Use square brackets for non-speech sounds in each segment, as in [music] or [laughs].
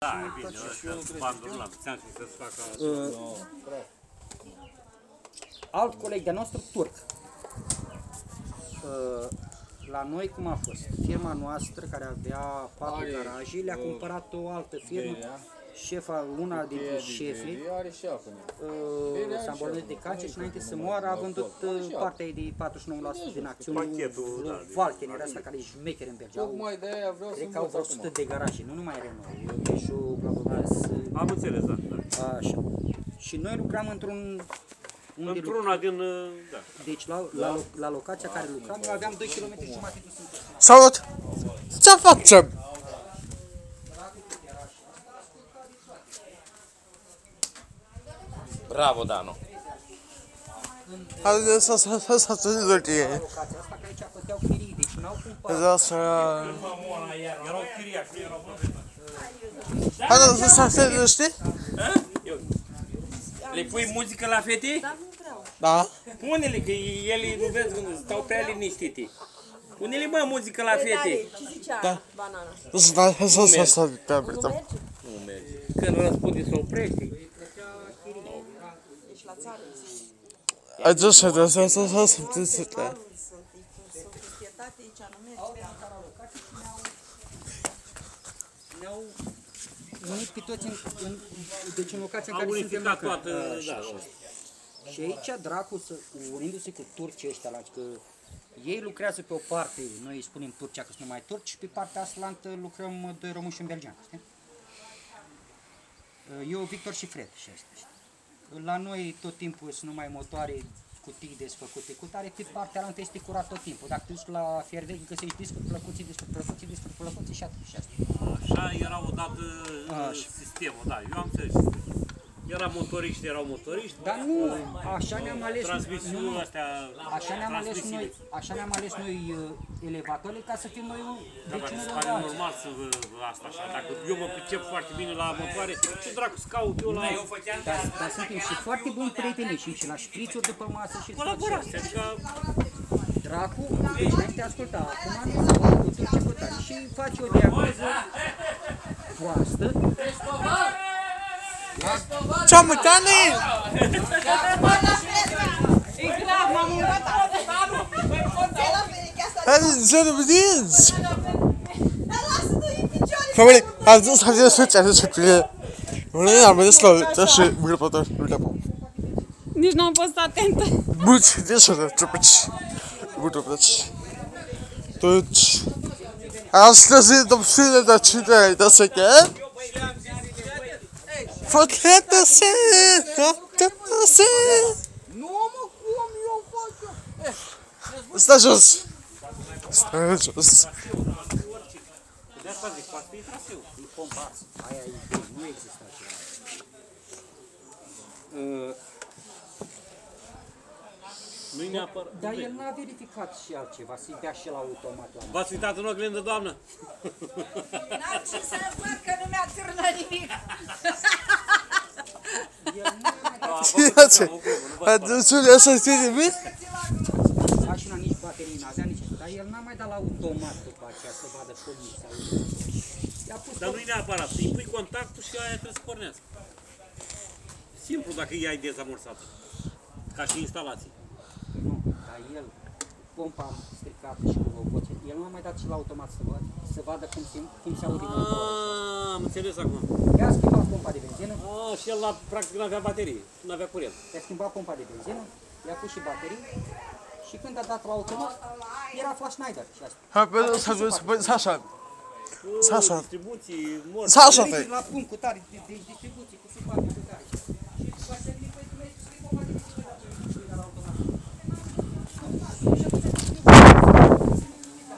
Da, e bine, ăștia bandul ăla, ți-am zis să-ți facă așa. alt coleg de nostru turc. Uh, La noi cum a fost? Firma noastră care avea patru garaje, le-a cumpărat o altă firmă, șefa, una dintre șefi, Are și acum. uh, s-a îmbolnăvit de cancer și înainte să moară a vândut uh, partea ei de 49% din acțiuni Pachetul, lui da. Falken, era asta care e șmecher în Belgia. Au- Tocmai de aia vreau să Cred că au învăț vreo 100 acum. de garaje, nu numai Renault, Peugeot, Gavras, Am înțeles, da. da. așa. Și noi lucram într-un unde lucram. Într-una din, uh, da. Deci la, la, lo- la locația care lucram, noi aveam 2 km jumate dus în Salut! Ce facem? Bravo, Dano. Haideți să să să să să să locația asta, că aici plăteau chirii, deci n-au cumpărat. să să Erau chiriași, nu erau Haideți să să să știi? Le pui muzică la fete? Da. Pune-le, că ele nu vezi când stau prea liniștite. Pune-le, mă, muzică la fete. Ce zicea Da. banana? Să să să să să să Nu merge? Nu merge. Când răspunde se oprește. Ești la țară. zi. Aici să să să să să să să să Baruri sunt, sunt în pietate, aici nu merge. Ne-au unit pe toți în, în, deci în locația în Au care suntem unificat acum. toată, Așa. da. Și aici dracu, să, unindu-se cu turcii ăștia, la, că ei lucrează pe o parte, noi îi spunem Turcia că sunt numai turci, și pe partea aslantă lucrăm doi români și un belgean. știi? Eu, Victor și Fred și ăsta. Știi? La noi tot timpul sunt numai motoare cutii desfăcute cu tare, pe partea alaltă este curat tot timpul. Dacă te duci la fier vechi, găsești discuri plăcuții, discuri plăcuții, discuri plăcuții și atât și asta. Așa era odată uh, Așa. sistemul, da. Eu am înțeles sistemul. Era motoriști, erau motoriști. Dar nu, așa ne-am ales Transmisiunile nu, astea, Așa ne-am ales transmisiile. noi, așa ne-am ales noi uh, elevatorii ca să fim noi Da, dar mi vecinul se de pare alții. normal să vă, vă asta așa. Dacă eu mă pricep foarte bine la motoare, ce dracu să caut eu la Dar, dar suntem și foarte buni prieteni și, și la șprițuri după masă și tot colaborație? Adică Dracu, deci mai te asculta, acum nu se poate cu turci cu tare și faci o diagnoză proastă, Çamurtanlıyız. Hadi sen buradayız. Family, hadi sen hadi switch, hadi switch. Bunu ne yapmadın slow, taşı bir patır, bir lapo. Nici n-am fost atentă. Buci, de ce să ciupici? Buci, buci. Toci. Astăzi, domnule, dar cine ai dat să? Фотета се! Фотета се! Нома кумио фотета! Стажос! Стажос! Pudeți fazer, poate Uh, Nu-i neapărat. dar el n-a verificat și altceva, să-i dea și la automat la V-ați uitat în oglindă, doamnă? [laughs] N-am ce să văd că nu mi-a târnat nimic. Ține ce? Haideți să știi de mine? Mașina nici baterii n-avea nici dar el n-a mai dat la automat după aceea să vadă cum i se aude. I-a pus Dar nu-i neapărat. Îi pui contactul și aia trebuie să pornească. Simplu dacă ea e dezamorsată. Ca și instalații. Nu, dar el, pompa stricată și cu o voce, el nu a mai dat și la automat să vadă, să vadă cum se, cum se aude motorul. Ah, am înțeles acum. I-a schimbat pompa de benzină, Ah, și el la, practic nu avea baterie, nu avea curent. i-a schimbat pompa de benzină, i-a pus și baterii și când a dat la automat, era flash Schneider și asta. Haideți să vezi, să așa. Oh, Așa. Distribuții, mor. Să așa Uite, fai. La punct cu tare, de, de distribuție, cu supape cu tare. Și după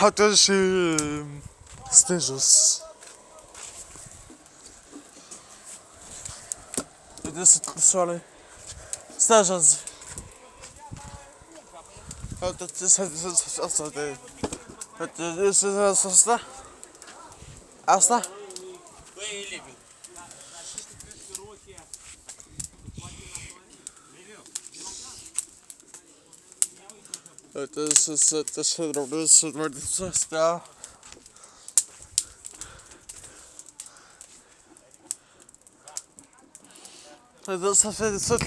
a też yy, stężus. Dosyć szale. Stężus. A to jest co to jest? To jest co to jest? Asta? Asta? Wait, är så så det är så det är så det är så så Det är så så så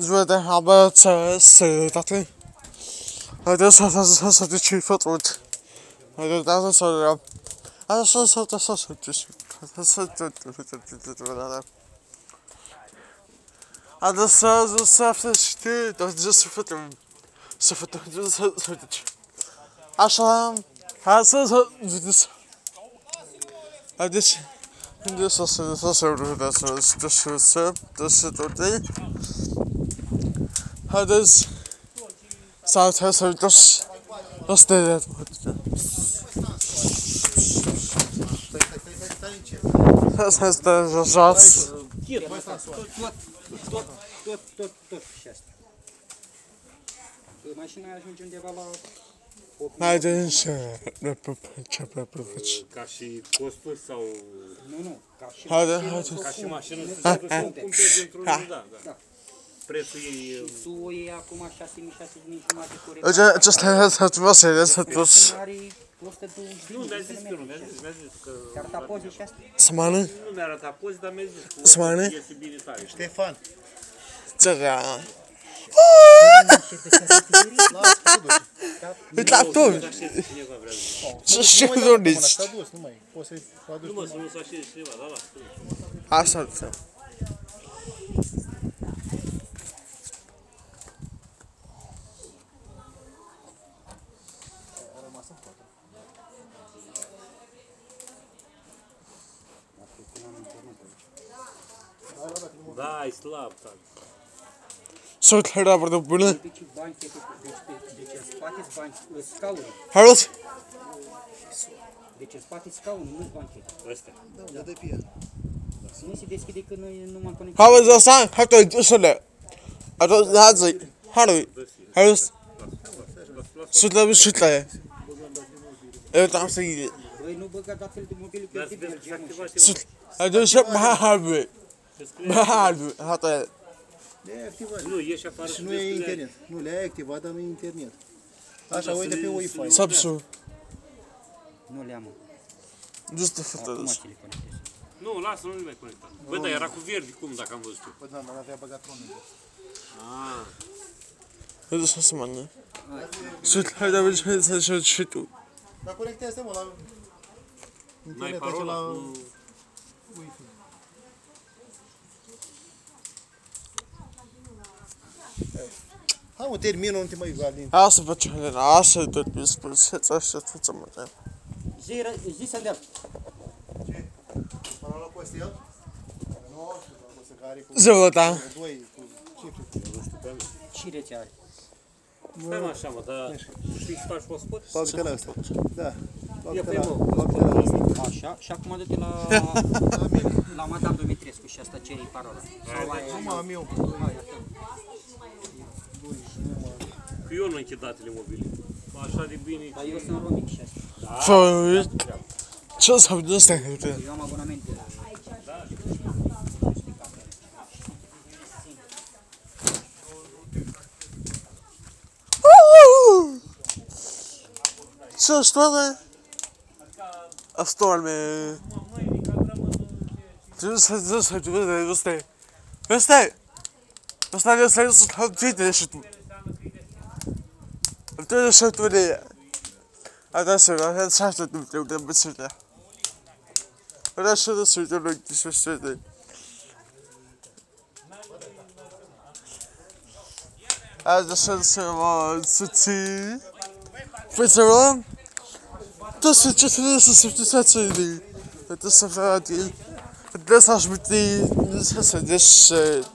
زود حبات سيدتي هذا صوت صوت شي فطوت هذا ده صوت هذا صوت صوت صوت هذا صوت Adı sazı saflaştı. Dördüncü sıfırdım. Sıfır dördüncü sıfırdır. Aşağım. Hasız dördüncü Hadi şimdi sasını sasını da sasını dışı dışı dur değil. Hadi saat her sasını dışı dışı değil. Sasını dışı dışı dışı tot, tot, tot, tot și asta. Că Mașina ajunge undeva la... I didn't share the chapter privilege. Ca și costuri sau... Nu, nu, ca și... Haide, mașină, haide. sau Ca și cum. mașină să Da, se ducă să o cumperi dintr-un... Da, da. Da. Prețul ei... Tu o iei acum 6.000, 6.000 jumate cu I just just has had to say this at this Are 120 Nu, mi-a zis că nu, mi-a zis, mi-a zis că... Chiar tapoze și astea. Samani Nu mi-a arătat pozi, dar mi-a zis că... Smane? Este bine tare. Ștefan, Tara. [laughs] Uite la tu. Să așeze cineva vrea să... Ce ce doriți? s-a dus, nu mai, poți să-i aduci Nu mă, să nu se așeze cineva, da, da. Asta. Да, и слаб так. Soort harder voor de boelen. Harold. Deci în spate scaunul, nu bancheta. Ăsta. Da, da, de pie. Să nu se deschide că noi nu m-am conectat. Harold, ăsta, hai tu, dusule. Harold, hai Harold. Harold. Sunt la sunt la Eu tam să-i... Băi, nu băga datele de mobil pe tine. Sunt... Hai, du-și, hai, hai, hai, Bardul, hata não ieși afară și não e internet. não le-ai activat, dar nu e internet. Așa, uite pe Wi-Fi. lhe amo, Nu le não, Du-te, não Nu, lasă, nu le mai conectat. Bă, dar era cu verde, cum, não, am văzut eu. Bă, da, dar avea băgat unul. Ah. Haideți să se mână. Sunt, hai, te vezi, hai să joci și tu. não tem nada a Internet, la... Wi-Fi. Hai mă, termină, nu te mai gândi. Asta face hele, asta tot mi spus, să să să să mă. Zi, ră- zi să dea. Parola Costel? Nu știu, dar o să care cu Zăvăta. doi, cu cifre. Și rețea are. Stai mă așa, mă, dar știi să faci hotspot? Bagă-te la ăsta. Da. Ia Bagă-te pe la, mă, bagă-te la ăsta. Așa, și acum dă-te la, [laughs] la Madame Dumitrescu și asta ceri parola. Sau la Nu mă, am eu. Hai, atât. Куйону кидателі мобілі. Маша рибини. Та його сам ромік щас. Фу, що за вдостах ти? Йому абонаменти. Все, что что на? А что сторме. Ты же садись, садись, садись, садись. Садись. بس أنا اليوم صرت صرت حب جيت ليش شتم قلت له شفت ولي هذا شو هذا شفت شتم تقول لي بس شتم هذا شو هذا شو تقول لي شو شو تقول هذا شو هذا ستي فيزرون تسوي تسوي تسوي تسوي تسوي تسوي تسوي تسوي تسوي تسوي تسوي تسوي تسوي تسوي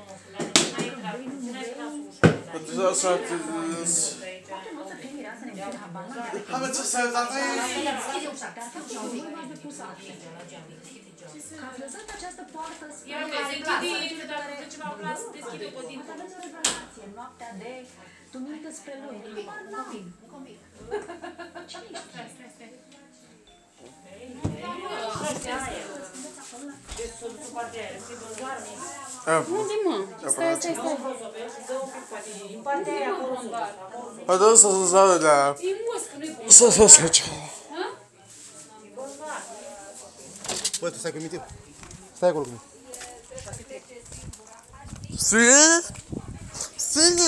Mamy coś sobie tatej? Am lăsat această poartă spre care relație, noaptea de duminică spre luni. Habar n-am. Cine ești? Stai, stai, stai. Stai, stai. Deci Unde mă? Stai, stai, stai. Din partea aia acolo în bar. Adă păi, să se zadă de aia. E muscă, nu-i bun. Să se scăce. Bă, tu stai cu mitiu. Stai acolo cu mitiu. Sfânt? Sfânt?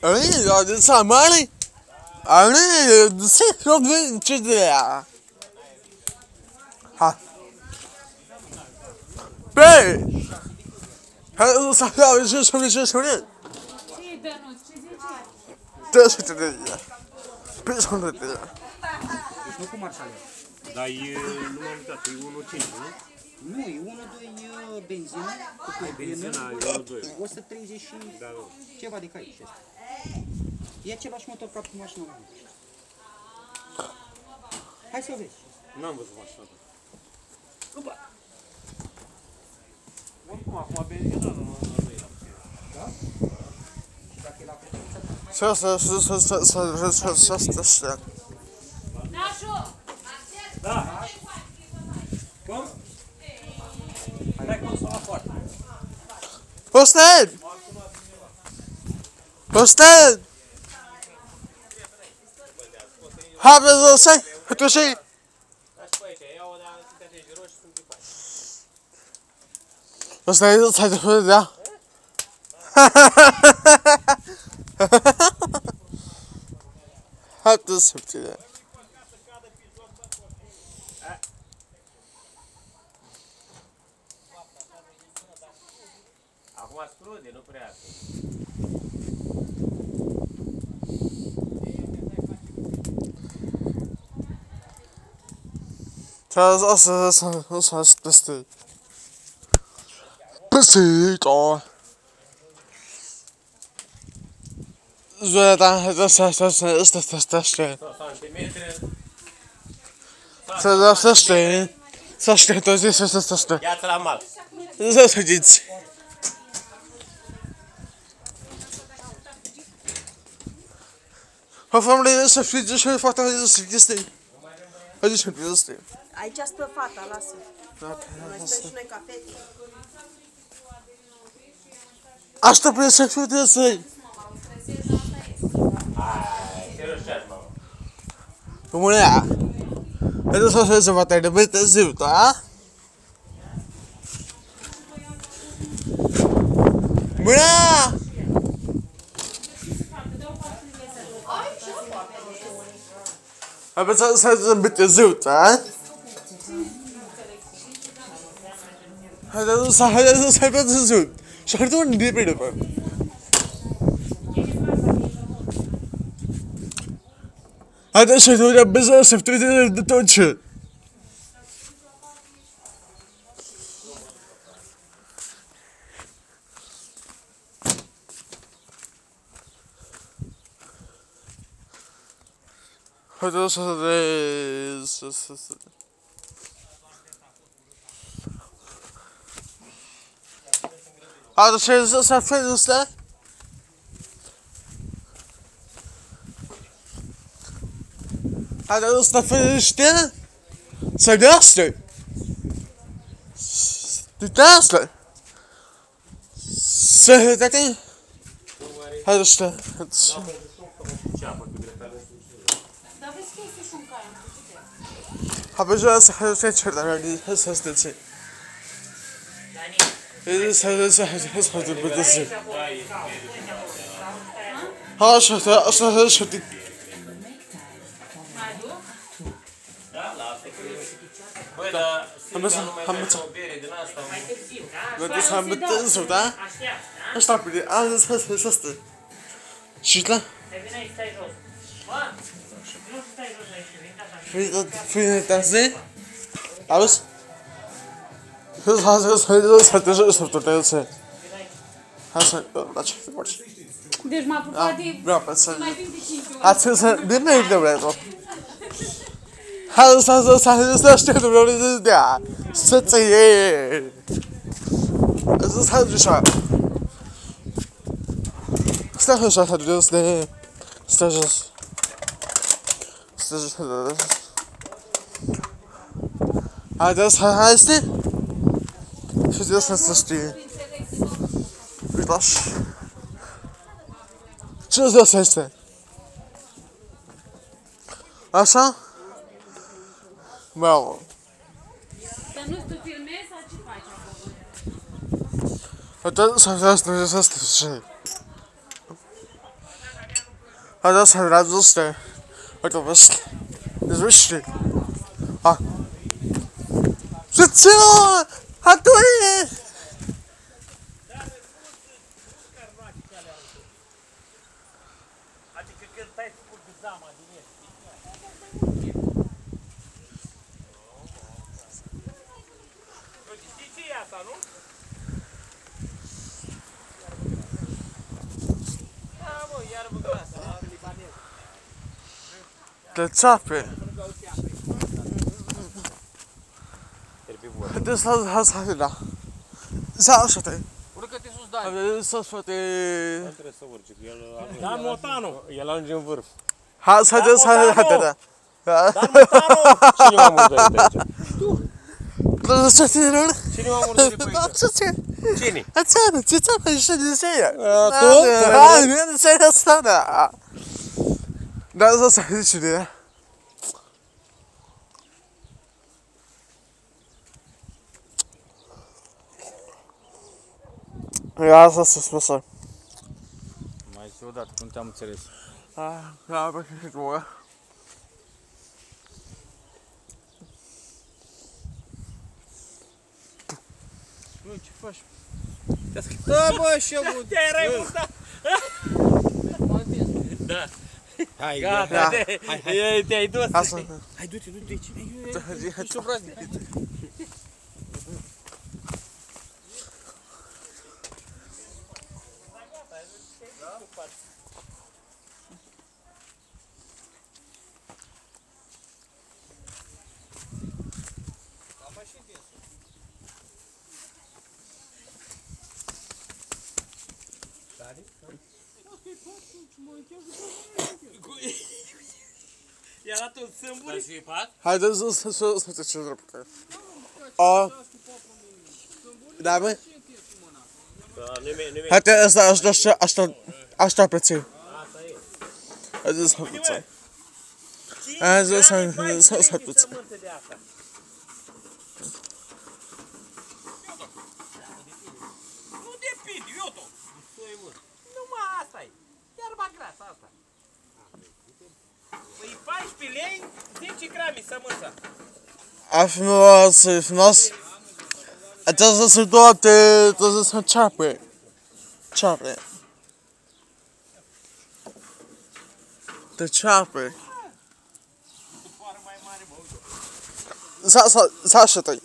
Ai, a de sa mare? Ai, se ce de aia. Ha. Bem. Hai să fac ce să ce să ne. Ce Dănuț, ce zice? Da să te dea. Pe să ne dea. Deci nu cu marșale. Dar e, nu m-am uitat, e 1.5, nu? Nu, e 1-2 benzină cu turbină. Benzina e 1.2. 130 și Da, da. ceva de cai. și asta. E același motor ca cu mașina mea. Hai să o vezi. N-am văzut mașina ta. Oricum, Все, все, все, все, все, все, все, все, все, все. Нашу! Да. Como? Como é que funciona a porta? Postei! Postei! Rápido, eu sei. そして最初それだ。Hatta sürtüyor. Acum strude, nu prea. Teraz asıl sana sana stresli. Preciso. Zé, tá, tá, tá, tá, tá, tá, tá, tá, tá, da tá, tá, tá, da tá, tá, tá, tá, tá, tá, tá, tá, tá, tá, A família não se fez, é eu ver fata, deixa eu ver se Deixa eu ver se Aici stă fata, lasă. Da, da, da. Mai stă și noi ca fete. Acho que a primeira que foi até assim. Mulher, eu só sou se vai ter de intensivo, tá? Mulher! A pessoa sai do bit azul, tá? A pessoa sai do bit azul. Shirt കൊണ്ട് ഡിപ്പിട്ട് ഇപ്പം هذا شيء تقول بزنس في تويتر تونشن هذا شيء Hadi dışarı sefret ısla. Hadi ısla fırıştı. Seriously. Seriously. Seriously. Hadi ışla. Hadi ışla. Habe ich das Hälfte schon erledigt? Das ist das Ziel. اصحى اصحى اصحى بالتصريف ها اشهد اشهد اشهد همس همس بدس هم بتنسو تا اش طب بدي أنا سست سست شو لا في في تنسي عاوز Hız hız hız hız hız hız hız hız Hasan, aç. Deci m-a apucat de... Vreau să... Ați să... De noi de vreau. Hai să să să să știu de vreau să dea. Să ți e. Să să de așa. Să să să de jos de. Să jos. Să jos. Hai să hai să. чудесное сочетание. Виташ. Чудесное сочетание. Așa? Bravo. Să nu tu filmezi sau ce faci acolo? Haideți să vedeți Dumnezeu să sfârșit. Haideți să radoste. Uite, vezi? Dezviște. Ah. Życie! Ce ce? Atoie! Adică când stai să pui zama din el. Știi ce e asta, nu? Da, mă, iarbă grasă. Te țape. Haideți să hai să hai la. Să așa te. Urcă-te sus, Dani. Haideți să fate. Trebuie să urci, că el Dan Motanu. El ajunge în vârf. Hai să haideți să hai hai da. Dan Motanu! Cine m-a murdărit aici? Da, ce te rog? Cine m-a murdărit pe Da, aici? ce te? Cine? Ațeană, ce țapă și de seia? tu? Hai, nu se asta da. Da, să să zici de. Ia să se spusă. Mai zi odată, nu te-am înțeles. Ah, da, pe ce tu? Bă, ce faci? Da, bă, și eu, bă. [laughs] Te-ai revoltat! Da. Hai, Gata, Da. te- e- te-ai dus. Asta. Hai, du-te, du-te aici. Hai, Ești obraznic. [laughs] I-a dat un sâmburi. Haideți să să să să te ce drept. A. Da, bă. Da, nime- nime- Haide, asta asta asta asta asta prețe. Haideți să prețe. Hai să să să să prețe. Sămânță de asta. Nu afirmou se nós entonces es un dote, entonces es un chapre. Chapre. The chopper. За за за що той?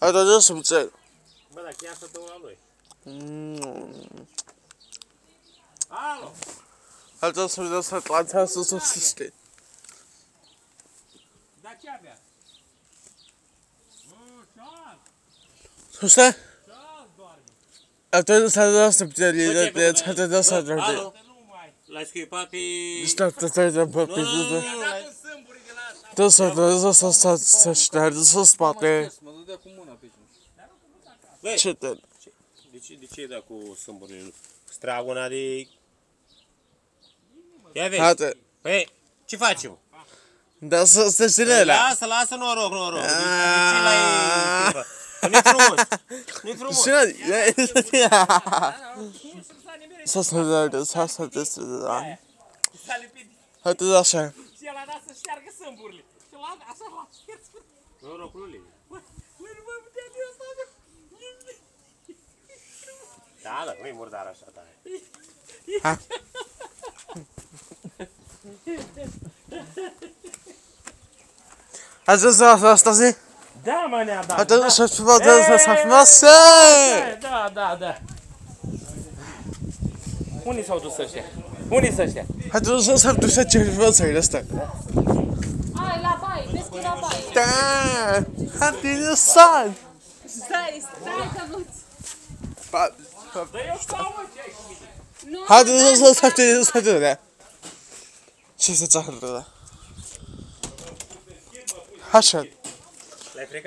А то десь це. Sa, sa, sa așa te. Și face niște flori gălbioare, micuțe așa. Hai, dar să înțeleg. Bă, dacă ia să dau la noi. Mm. Alo! Hai, dar să vedem să plantează să subsiste. Da ce avea? Mă, șan, Scuste? șan doarme. Atunci să dăm să putere, Bă, de ce de bă, să te dăm să Alo? dormi. Nu mai. L-ai scuipat pe... Stai, stai, stai, stai, pe pe Nu, pe. i-a dat un sâmburi de la asta. Tu să te să să să ștergi să spate. Mă dădea cu mâna pe aici. Băi, Ce te? de ce, de ce e dat cu sâmburile? Straguna de... Ia vezi. Haide. Păi, ce facem? Da să să Păi, ține la. Lasă, lasă noroc, noroc. De, de ce l-ai... Nu-i frumos. Nu-i frumos. Să se vedă, să se vedă. S-a lipit Haideți așa. și el a dat să șteargă sâmburile. Și l-a așa l-a șters. Norocului. Băi, Nada, nem mordar essa tarde. Ah. Às vezes ela está assim. Dá, mané, dá. Às vezes as pessoas dizem nossa! É. Dá, dá, dá. Unii s-au dus ăștia? Unii sunt ăștia? Hai tu s-au dus ăștia ce vreau să-i răstă. Hai, la baie, vezi că e la baie. Da, hai, te lăsat. Stai, stai, că nu-ți... Hadi hızlı hızlı sak dedi hızlı sak dedi. Şeyse çağırdı. Haşan.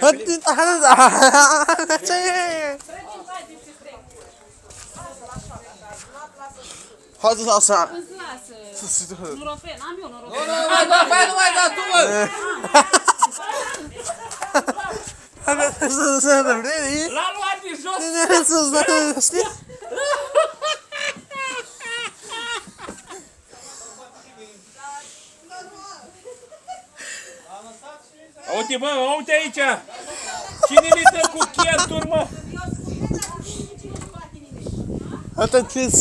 Hadi hadi hadi. Hadi salsa. Nurofen, ambil Nurofen. Não, vai, não vai dar tua. Hadi hızlı hızlı sak dedi. Lan [laughs] Știi? Uite, bă, uite aici! Cine mi dă cu chenturi, mă?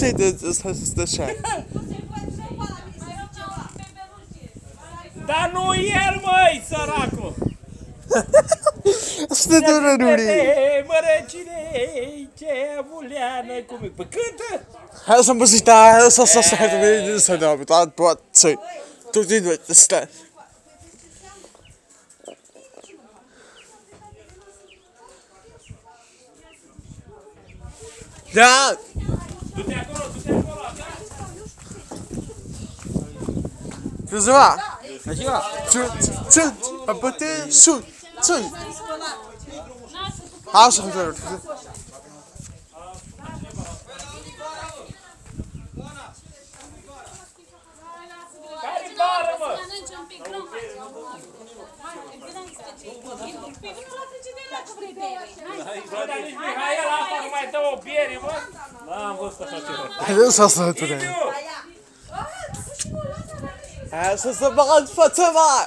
Haideți să se dă așa. Dar nu el, măi, săracul! [laughs] Să te dură Mără, cine ce buleană cum e? Păi cântă! Hai să mă zici, da, să să să să să să da, da, da, să tu din de stai. Da, Du-te acolo, du-te acolo, tu ziua. Ziua. Ce ce apăte su. Ce? عاش خمسة N-am văzut așa ceva. Așa să tine. Așa să băgat față mai.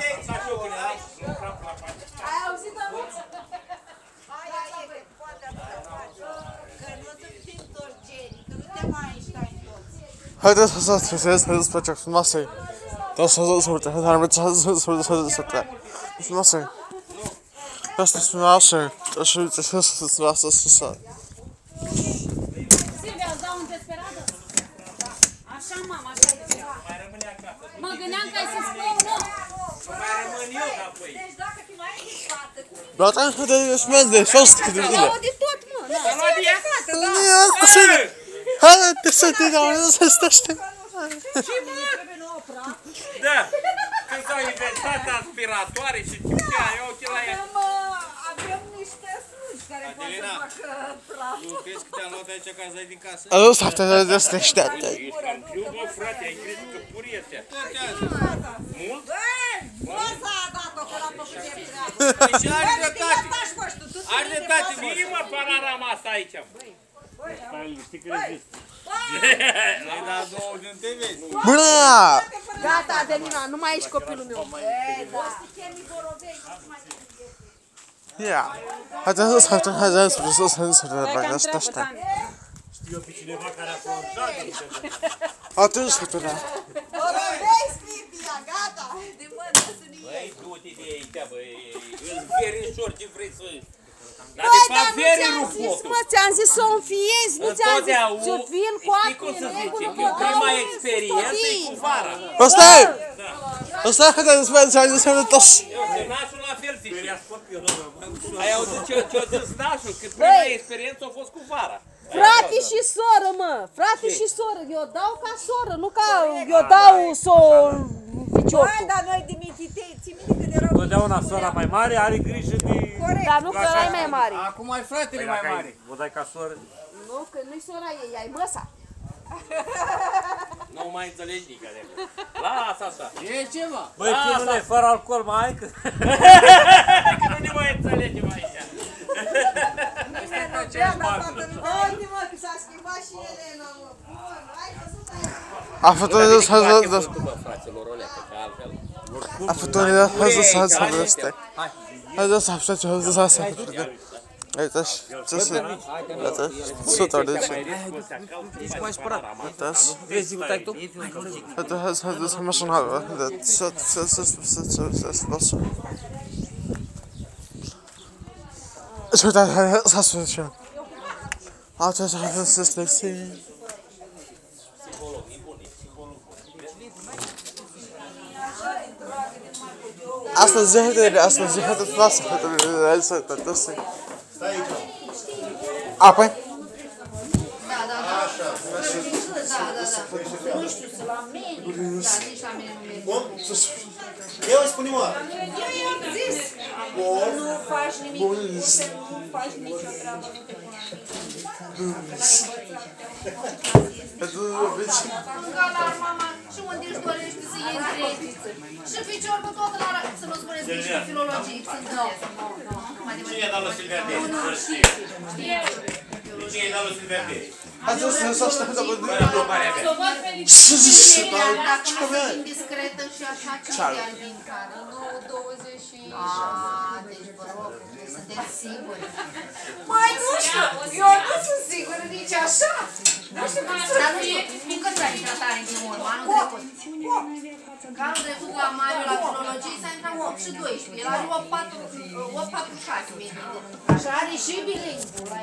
Hadi hızlı süreceğiz, hızlı tutacak sunmasın. Nasıl hızlı sürdü, hızlı hızlı hızlı sürdü, hızlı sürdü. Sunmasın. Nasıl sunmasın, nasıl hızlı sunmasın, sunmasın. Silvia, îți dau un desperadă? Da. Așa, mama, așa e. Mai rămâne acasă. Mă gândeam că ai să spui nu. Mai rămân eu înapoi. Deci dacă fi mai existată. Doar am să te smezi de șos cât de bine. Au de tot, mă. Da. Am luat de acasă, da. Nu, cu sine. Hai, te să te dau, să staște. Ce mă? Da. Când s-au inventat aspiratoare și chimia, da. eu ochii la ea. Uh, avem niște slugi care pot să facă praful. Nu crezi că te-am luat aici ca să ai din casă? A, nu, stai, stai, stai, stai, stai. Ești în club, mă, frate, ai crezut că purie te-a. Mult? Păi Băi, Și are dreptate. Are dreptate. Mie mă panorama asta aici. Băi. Știi că rezist. Ai dat două din TV. Bună! Gata, Adelina, nu mai ești copilul meu. Ei, da. Ia. Haideți să să haideți să să să să Hai că am să treabă, să Tami. Știu eu pe cineva care a forjat Atunci să te da. Vorbesc, Livia, gata. De mână să nu Băi, du-te de aici, băi. Îți verișor ce vrei să... Dar păi, de fapt, dar nu ți-am zis, mă, ți-am zis să o înfiez, nu ți-am zis să vin cu apă. Știi cum să zice, că prima experiență e cu vara. Stai! Stai, că te-am zis, ți-am zis, ți-am zis, Nașul la fel zice. Ai auzit ce a zis Nașul? Că prima experiență a fost cu vara. Frate și soră, mă! Frate și soră! Eu dau ca soră, nu ca... Eu dau so... Băi, Ficiortul. dar noi de mititei, ții minte când erau Totdeauna sora mai mare are grijă de... corect. Dar nu că ăla e mai mare. Acum ai fratele Păi mai dacă ai- mare. O dai ca soră. Nu, că nu-i sora ei, ai măsa. Nu mai înțelegi nică de Lasă asta. E ceva. Băi, chinule, fără alcool mai ai? Că... Că nu ne mai înțelegem aici. Uite A fotografia să vă fraților, o leacă, că altfel. A fotografia să vă să vă stai. Hai da să aflați, hai da să să vă Uitați, ce se... Uitați, sunt ordine. Ești mai spărat. Uitați. Vrei zi, uitați tu? Uitați, hai da să mă sun halva. Uitați, să să să să să să să să să să să să 啊，这这这这这这。أصلا زهقت أصلا زهقت اتنصح اتنصح ابي da, da, da. Nu știu, să la mine. Da, nici la mine nu merge. Bun? Eu îi spun mă. Eu i-am zis. Bun. Nu faci nimic. Nu faci nicio treabă, nu te pun la mama și unde își dorește să iei crediță. Și piciorul tot la să nu spuneți nici filologii. Adică Cine i-a dat lui Silvia Dei? Nu știu. Cine i-a dat la Silvia Dei? Mas eu, eu só estou falando. Só pode indiscreta și așa citea din care, nu 25. Ah, deci vă rog, sunteți siguri. Mai nu știu, eu não sunt sigură nici așa. przy doi la łopat, łopat uszami. Szary sibi lingula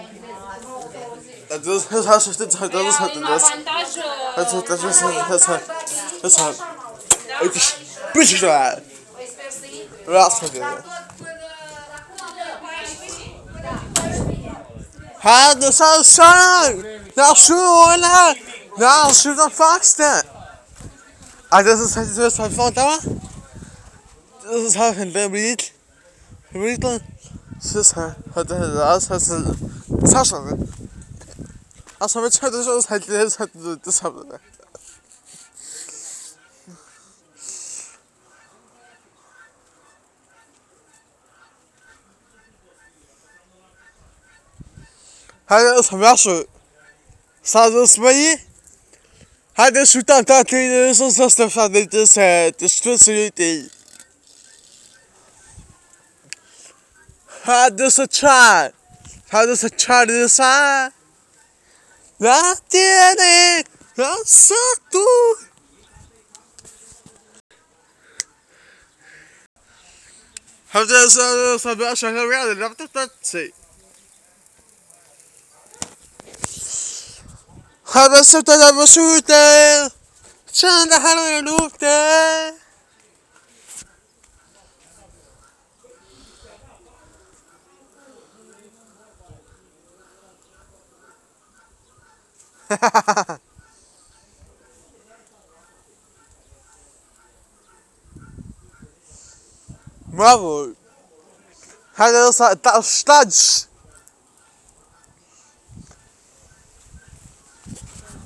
Das ist das hast du das hat das hat das. Das hat das das das hat. Das hat. Ich bitte da. Was hat er? Ha, das hat schon. Das schon, oder? Das schon der Faxte. Ah, das ist halt das halt vor, da. Das ist halt ein Vermiet. Vermietler. Das ist halt, das heißt, das hast du. Also, mit Schalt ist halt, das hat, das hat. هذا اسم يعشو صار اسمي هذا شو تاع تاع تي سوس سوس تاع تي تي تي حادثة شعر حادثة شعر تسعة بعتنك رصقته حادثة صدق شهر يعني لم تتسي حادثة تدبسوته شان حرر لوبته Bravo! Hadi essa tá estados.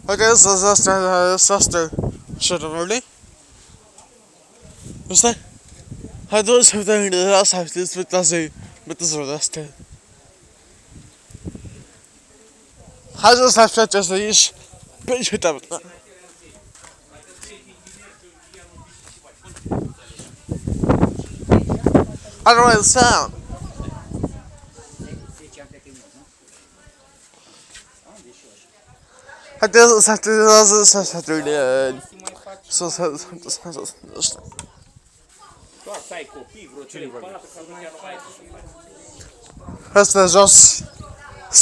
Hadi essa essa essa esta. Şurada böyle. Usta. Hadi o sefer de rast hafta mit das mit das rast. How does left just these? It. I don't know the sound. Хотел сотрудничать. Toți ai copii, vreo 3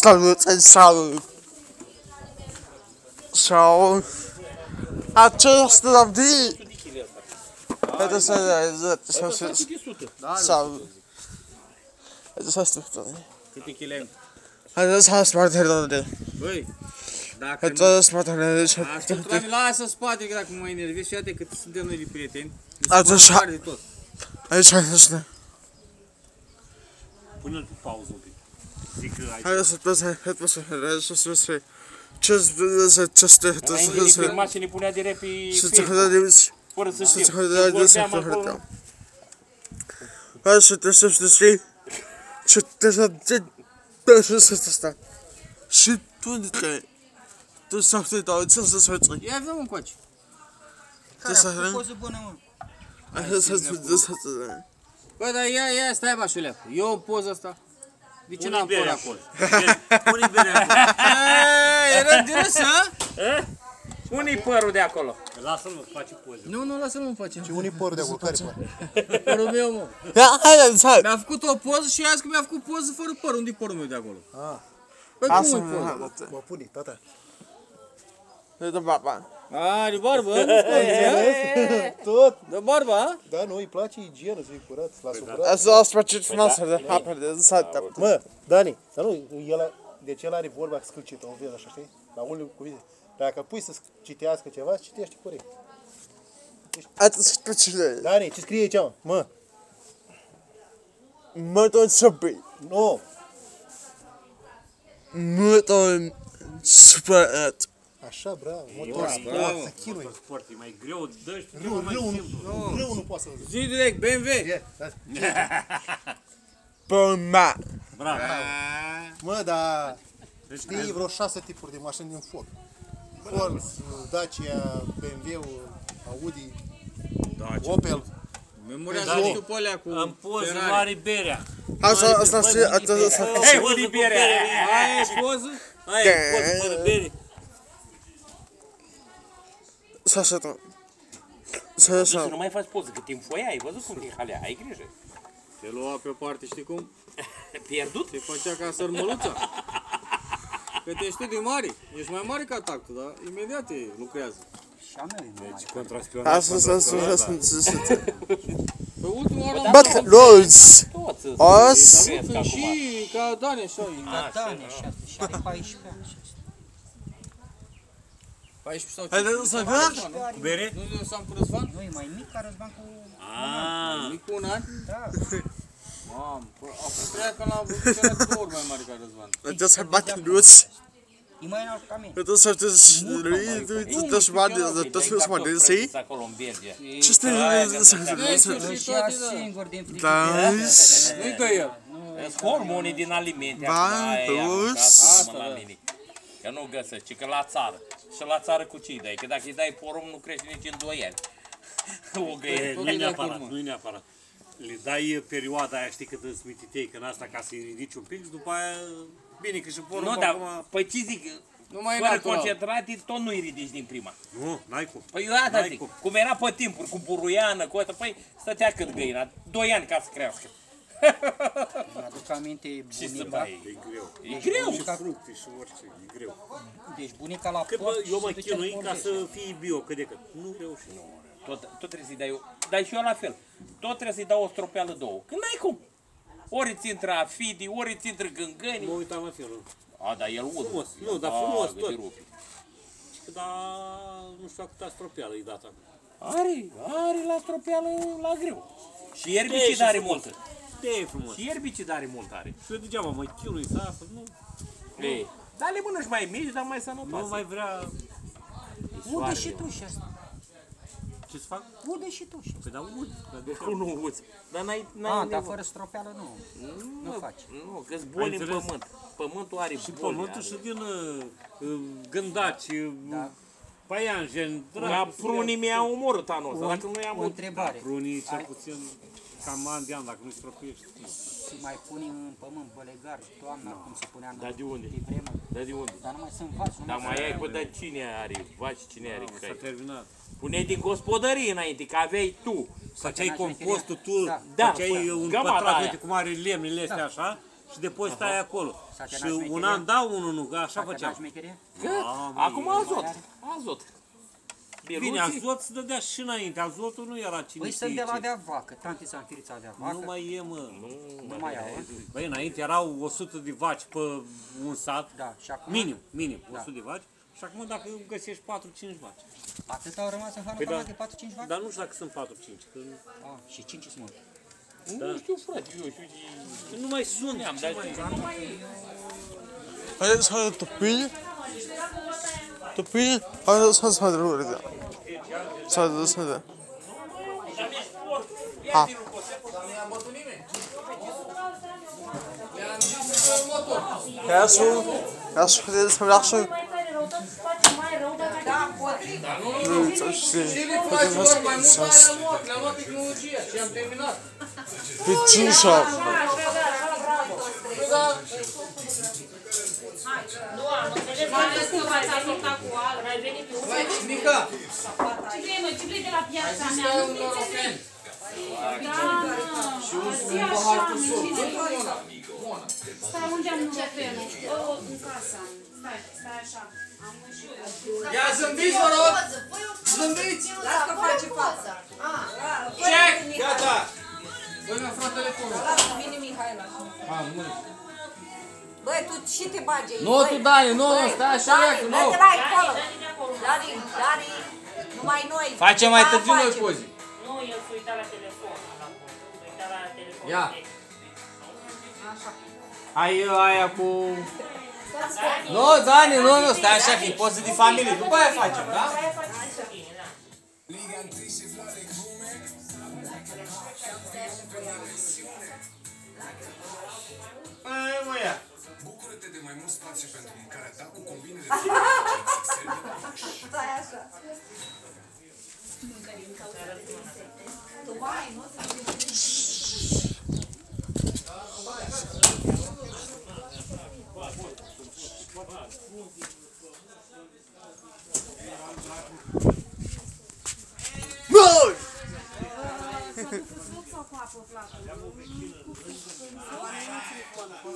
4 sau Ciao. Acesta de... Это с... Это с... Sau... Это с... Câte chile ai? Haideți să smart herdate. Da, da. Băi, dacă... Haideți să smart herdate. Asta tu mi lasă spate că dacă mă enervezi, și iată cât suntem noi de prieteni. Asta așa. de tot. Aici, aici, aici. Pune-l pe pauză un pic. Zic că ai... Haideți să plăsă, haideți să plăsă, haideți să plăsă ce ce ce ce Înainte de ce filma și ne punea direct pe ce ce Facebook, haideți fără să să știm. ce Când haideți să vorbeam acolo, haideți. Hai să te să știi ce te să te te să să sta. Și tu de te tu să te dau ce să să să Ia avem un coace. ce să Care a fost o poză bună, mă? să să să să Bă, dar ia, ia, stai bă, șuleac. Eu în poza asta. De ce Pune n-am bere pus acolo. Pune bere acolo. Era de râs, a? Unii părul de acolo. Lasă-l mă, face poze. Nu, nu, lasă-l mă face. Și unii păr de acolo, care păr? Părul meu, mă. Haideți hai. Mi-a făcut o poză și azi că mi-a făcut poză fără păr. Unde-i părul meu de acolo? Ah. Păi Asta cum e poză? Mă pune, tata. De baba. A, de barbă, nu scoate, [laughs] Tot. De barbă, a? Da, nu, îi place igienă, să fii curat, la supărat. Asta o spart ce frumos de hapă de să Mă, Dani, dar nu, el, a- deci el are vorba scâlcită, o vezi așa, știi? La unele cuvinte. Dacă pui să citească ceva, citește corect. Atât speciale. Dani, ce scrie aici, mă? Mă, Mă tot să bei. nu, Mă tot supărat. Așa, bravo, motor, bravo. sport, să chinui. Sport e mai greu, dă-și Grâu, mai grâu, simplu. nu, grâu nu poate să Zi direct, BMW. E, da. Păma. Bravo. Mă, dar Deci, știi vreo șase tipuri de mașini din foc. Ford, Dacia, BMW, Audi, Da, Opel. Memorează Dani, tu pe alea cu În poză Ferrari. nu are berea. Asta asta știi, asta asta. Hei, unii bere. Aia e poză? Aia e poză fără bere. Să să tot. Să Să să. nu mai faci poză, că timp foia, ai văzut cum e halea, ai grijă. Te lua pe o parte, știi cum? [laughs] Pierdut? Te făcea ca sărmăluța. Că te știi de mare. Ești mai mare ca tactul, dar imediat te lucrează. Și a meu e mai mare. Contraspionaj. Asta să să să să să. Pe ultima oară am But Rose. Toți sunt. Os. Sunt Sunt acum. și ca Dani așa. e. Ca Dani, așa, și are 14 ani. și asta. 14 sau não é? faci? não é? nu, não é? cu não é? e não é? ca não é? Aaa. Mic é un an? é Mamă, a é treia că l-am văzut é era două é mai mare é Răzvan. Trebuie să-l bate é luț. E é înalt ca é Trebuie să-l dăși bani, é să-l é dăși să é Ce stai? é nu-i é el. Sunt é din alimente. é plus. Asta, é mine. Că nu găsești, ci că la țară. Și la țară cu ce dai? Că dacă îi dai porum, nu crește nici în 2 ani. [laughs] O găie. nu-i neapărat, nu-i neapărat. Le dai perioada aia, știi, cât îți mititei, când asta ca să-i ridici un pic și după aia, bine că și porumb Nu, dar, acum... păi ce zic, Nu mai e fără natural. concentrate, tot nu-i ridici din prima. Nu, n-ai cum. Păi eu asta N-ai zic, cum. cum era pe timpuri, cu buruiană, cu asta, păi stătea cât găina, 2 ani ca să crească. Mi-aduc aminte Și să bunica. mai... E greu. E greu. Și fructe și orice, e greu. Deci bunica la Cât port bă, și eu se mă ducea chinui în ca Bordeș. să fii bio, cât de cât. Nu reușesc. Tot, tot trebuie să-i dai, eu- dar și eu la fel, tot trebuie să-i dau o stropeală două, când n-ai cum. Ori ți intră afidi, ori ți intră Mă gângăni. uitam la felul. A, dar el ud. Frumos, nu, dar A, frumos că te tot. rupi. Dar nu știu câta stropeală e data. Are, are la stropeală la greu. Și E, erbicid și are frumos. multă. De e frumos. Și erbicid are mult are. Și eu degeaba mă chinui să asta, nu, Ei, dar le mănânci mai mici, dar mai sănătoase. nu mai vrea... Ude și tu și asta. Ce să fac? Ude și tu și asta. Păi da ud, dar de Cum nu uți? Dar n-ai, n-ai Ah, dar nevoie. fără stropeală nu. Nu faci. Nu, că-s boli în înțeles? pământ. Pământul are Și boli. pământul are. și din uh, uh, gândaci, Da. paianjen, Dar prunii mi-au omorât anul ăsta, O- dacă nu i-am O întrebare. Prunii cel Ai- puțin cam an de an, dacă nu-ți stropești. Și mai pune în pământ bălegar toamna, cum se punea în Dar de unde? de vreme. Dar de unde? Dar nu mai sunt vaci. nu Dar mai sunt- ai, bă, dar cine are vaci, cine are S-a cai? terminat. Puneai din gospodărie înainte, că aveai tu. Făceai n-aș compostul tu, Da. Da, făceai păi, un gămata pătrat, aia. uite cum are lemnele astea așa, și depozitai acolo. S-a Și terminat un șmecheria? an da, unul nu, că așa Dacă n-ai făceam. șmecherie? Că? Mamă, Acum e- azot, azot. Bine, peluții. azot se dădea și înainte, azotul nu era cine Păi știe sunt de la ce. avea vacă, tanti Zanfirița avea vacă. Nu mai e, mă. Nu mai au, a? Băi, înainte erau 100 de vaci pe un sat. Da, și acum? Minim, minim, Da. 100 de vaci. Și acum dacă găsești 4-5 vaci. Atât au rămas în Păi Hanuca da. de 4-5 vaci? Dar nu știu dacă sunt 4-5. Că... Ah, și 5 sunt mulți. Nu știu, frate, eu știu ce... Nu mai sunt. Ne-am ce dat mai- nu mai e. Haideți să arăt topii. Topii. Haideți să să arăt. Să arăt, Sağda Ha. É su, é su que eles me acham. Петюша. Am terminat. Pe cinșa. Păi da, Nu am înțeles, mai ales că v-ați ascultat cu alb. Ai venit pe băi, Mica, Ce vrei, mă, ce vrei de la ai piața zis mea? că ai Nu un norofen Da, și un, Zi un așa, pahar cu mă, suc. cine? Mona, Mona. Stai, unde am nurofelul? O, în casa am. Stai, stai așa. Am și eu. Ia zâmbiți, vă rog! Zâmbiți! Las că face fața. Check! Gata! Băi, mi-a furat telefonul. Lasă, vine Mihaela. Ah, nu. Băi, tu și te bagi aici, Nu, băi. tu, Dani, nu, Băi, stai așa, Dani, leacă, nu. dă-te la acolo. Dani, Dani, numai noi. Facem mai târziu noi pozi. Nu, el s-a uitat la telefon. La telefon. Ia. Ai aia cu... Nu, Dani, nu, nu, stai așa, că e poză de familie. După aia facem, da? Ai, mă, ia. É mai mult spațiu pentru mâncarea ta tá cu combine de Da, e așa. Mâncărim mai!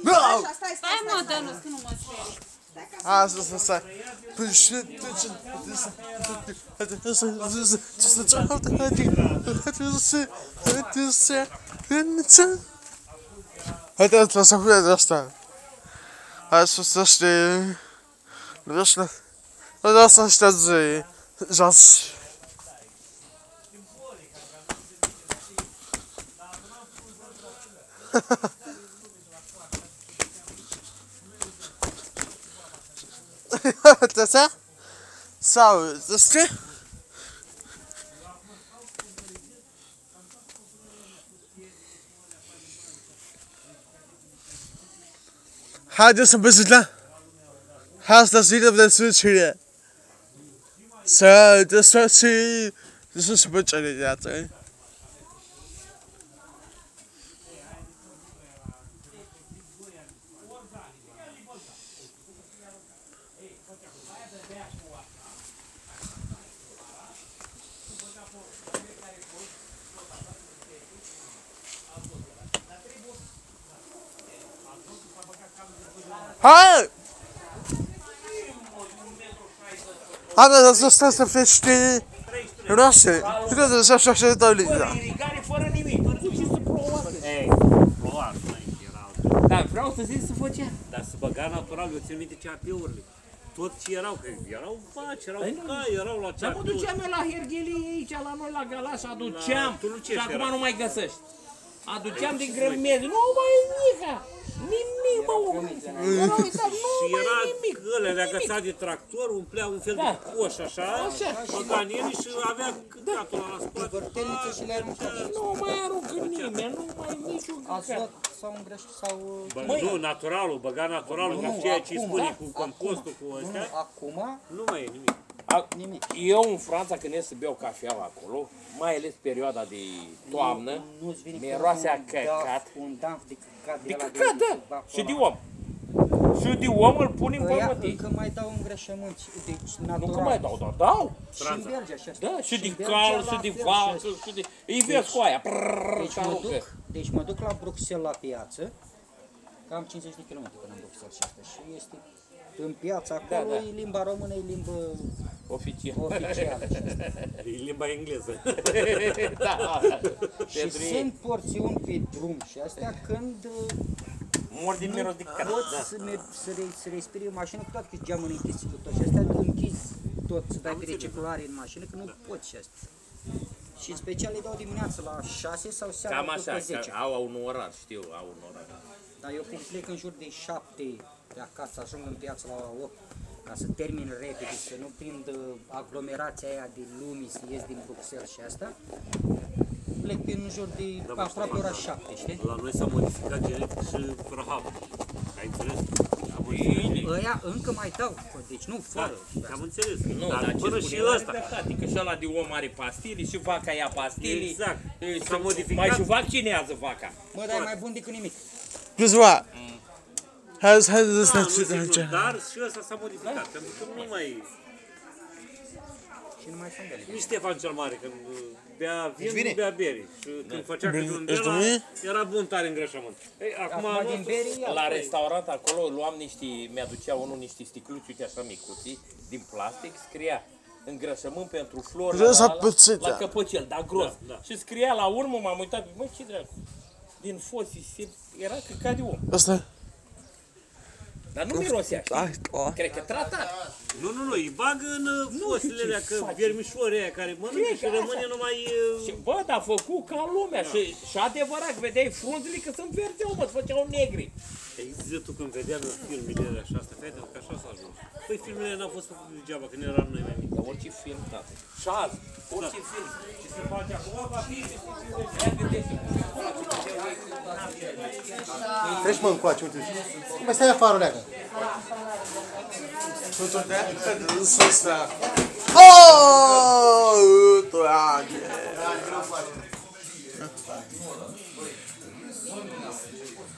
Não! Vai mandando os que não mostram. Ah, sai, sai, sai. Heute etwas auf der Rasta. Als was da steht. Du wirst nicht. Das ist das. Das. तसा साव जस्ट हा जो संपला हाच तस्वीर तस्वीर छिड्या सर जसं जसं सोबत चले जायचं Hai! Haide să stai să fie știi Roase, trebuie să așa așa de Fără linia. irigare, fără nimic. Cu ce să plouă? Ei, ploua înainte erau. Dar vreau să zic să făcea. Dar se băga natural, eu țin minte ceapiurile. Tot ce erau, că erau vaci, erau Păi nu. cai, erau la Dar mă ceapiuri. duceam eu la Herghelii aici, la noi, la Galaș, aduceam. tu nu ce și ești, acum era? nu mai găsești. Aduceam din grămezi. Nu mai e nimica. Nimic, mă, omule. Era uitat, nu Și mai era e nimic. ăla le agăța de tractor, umplea un fel de Da. coș așa, Așa. băga în el și avea căcatul ăla la spălat. Vârteliță și le aruncă. Nu mai aruncă nimeni, nu mai e niciun Azot sau îngrășit sau... Bă, nu, naturalul, băga naturalul, ca ceea ce îi acum, spune da, cu compostul, cu Nu, ăstea, nu, acum nu mai e nimic. A- nimic. Eu în Franța, când ies să beau cafea acolo, mai ales perioada de toamnă, Nu-ți vine miroase a un căcat. daf- Un danf de căcat de De ăla căcat, da. acolo. Și de om. Și de om îl punem pe Ăia mătii. încă mai dau îngrășământ, deci natural. Nu că mai dau, dar dau. Și în Belgia și asta. Da, și de în Belgia cal, la și de fel vacă, și și de... Îi vezi cu aia. Prrrr, Deci și mă, aruncă. duc, deci mă duc la Bruxelles la piață, cam 50 de km până în Bruxelles și asta. Și este în piața acolo, da. e limba română, e limbă Oficial. oficială. și asta. [laughs] E limba engleză. [laughs] da. și Pentru ei. sunt porțiuni pe drum și astea când uh, Mor din miros de cat. poți Da. să, mergi, să, re, să respiri în mașină cu toate că geamul închis și cu tot și astea închizi tot, să dai pe recirculare în mașină, că nu poți și astea. Și în special le dau dimineața la 6 sau seara Cam după așa, 10. că au, au un orar, știu, au un orar. Dar eu când plec în jur de 7 de acasă, ajung în piață la ora 8, ca să termin repede, să nu prind uh, aglomerația aia de lumii, să ies din Bruxelles și asta, plec în jur de Da, mă, aproape știu. ora 7, știi? La noi s-a modificat genetic și rahavul. Ai înțeles? Am înțeles. Ăia încă mai dau, deci nu Da, fără. am înțeles. Nu, dar, dar ce până spune și el are ăsta. dreptate, că și ăla de om are pastilii și vaca ia pastilii. Exact. E, S-a și modificat. Mai și vaccinează vaca. Mă, dar e mai bun decât nimic. Guess what? How's how's this Da, nu next zic nu, situation? dar și ăsta s-a modificat, pentru că nu mai... Și nu mai sunt bele. Nici Ștefan cel Mare, când uh, bea vin, bine. nu bea beri. Și când făcea Bine, câte un ești de la, bine? era bun tare îngrășământ. Ei, acum, Acum nu, din berii, ia. La restaurant acolo luam niște, mi-aducea unul niște sticluți, uite așa micuți, din plastic, scria îngrășământ pentru flori Vreau la, să la, la, pățită. la căpăcel, dar gros. Da, da. Și scria la urmă, m-am uitat, mă, ce dracu, din fosii, se, era căcat de om. Asta Dar nu mirosea, știi? Ai, o. Cred că tratat. nu, nu, nu, îi bag în uh, fosile ce alea, că face. viermișorii aia care mănâncă Cred și că rămâne așa. numai... Și uh, bă, dar făcut ca lumea și, și adevărat, vedeai frunzele că sunt verdeau, mă, se făceau negri. Ei, zi tu când vedeam eu filmele alea și asta, fai că așa s-a ajuns. Păi filmele n-au fost făcute degeaba, că nu eram noi mai mici. Dar orice film, da. Și azi, orice film. Ce se face acum, va fi. Treci mă încoace, uite. Cum mai stai afară, leagă? Ăsta. Oh, dragă. Nu s-a pus la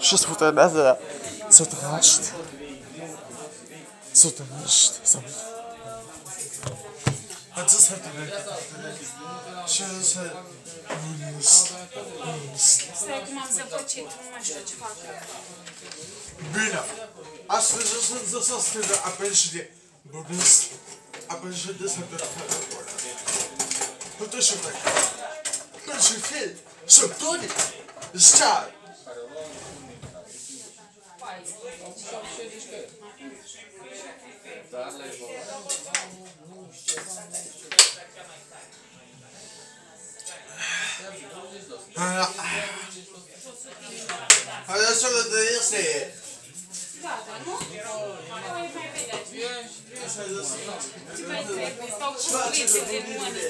Сейчас вот она за суташт. Суташт. Сейчас Сейчас Stai cum am zăpăcit, nu mai știu ce fac. Bine, astăzi o să apel și de... Apel și de săptămâna. with this right Not your kid. So good. It's time. Alors, alors sur le délire, c'est Gata, nu? Mai mai vedeți. Ce mai trebuie? Stau cumplite de mâini.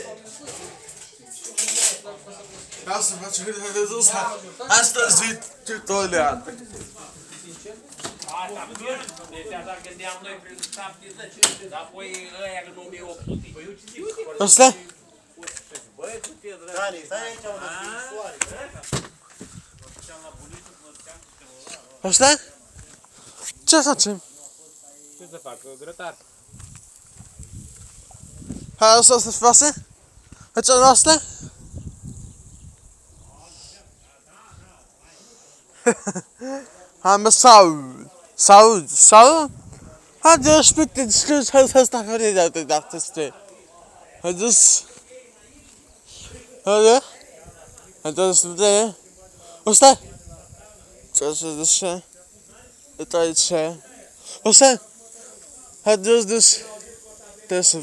Asta faccio vedere sus. Astăzi tutorial. Asta, deci așa gândeam noi prin 70, dar apoi ăia în 1800. Păi uite, uite, Asta? Băi, tu te dragi. Dani, stai aici, unde soare. Asta? Czy za czym? Ty za faką, grotar. Halo, są te fasy? Chodź o nosne? I'm a soul. Soul? Soul? How do you speak the truth? How does that really do the doctor's day? I just... How do you? I just... What's that? Just this... Uh, Eu try. What's that? How does this. this?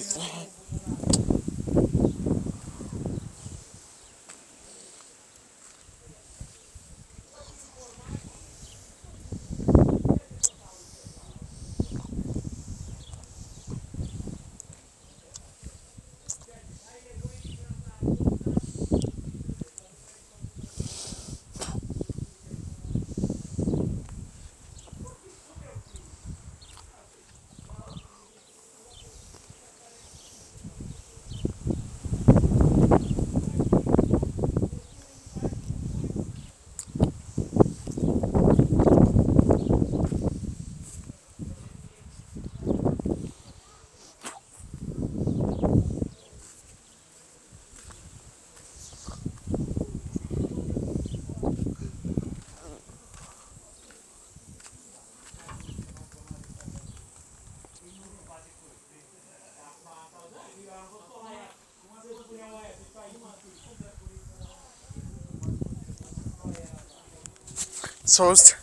Sourced.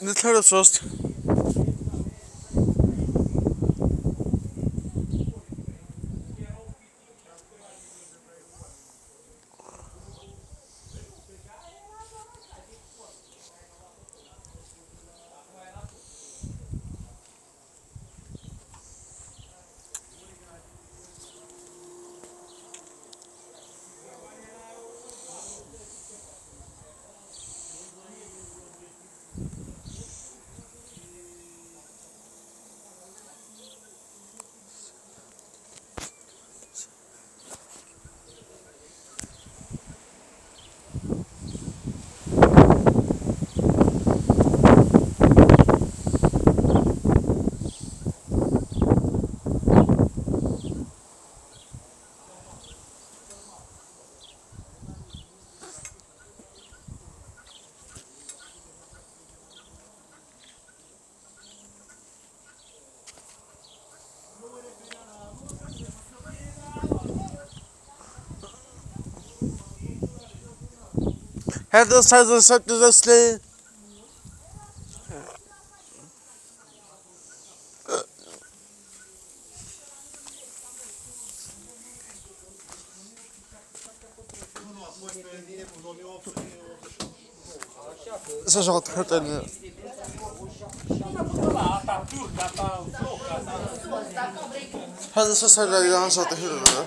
This turtle of sourced. هذا هذا صوت الرسل Ça, je rentre quand elle. هذا سلسلة اللي أنا صوتي هنا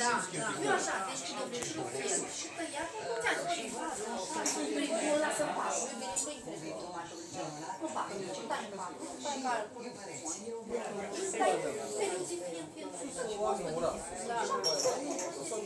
Da, da. Nu așa, deci de obicei nu fie. Și că ea contează și nu lasă pasul. Nu fac nici, dai pasul, dai calcul. Dai, pe nu zi fie, fie sus. Și apoi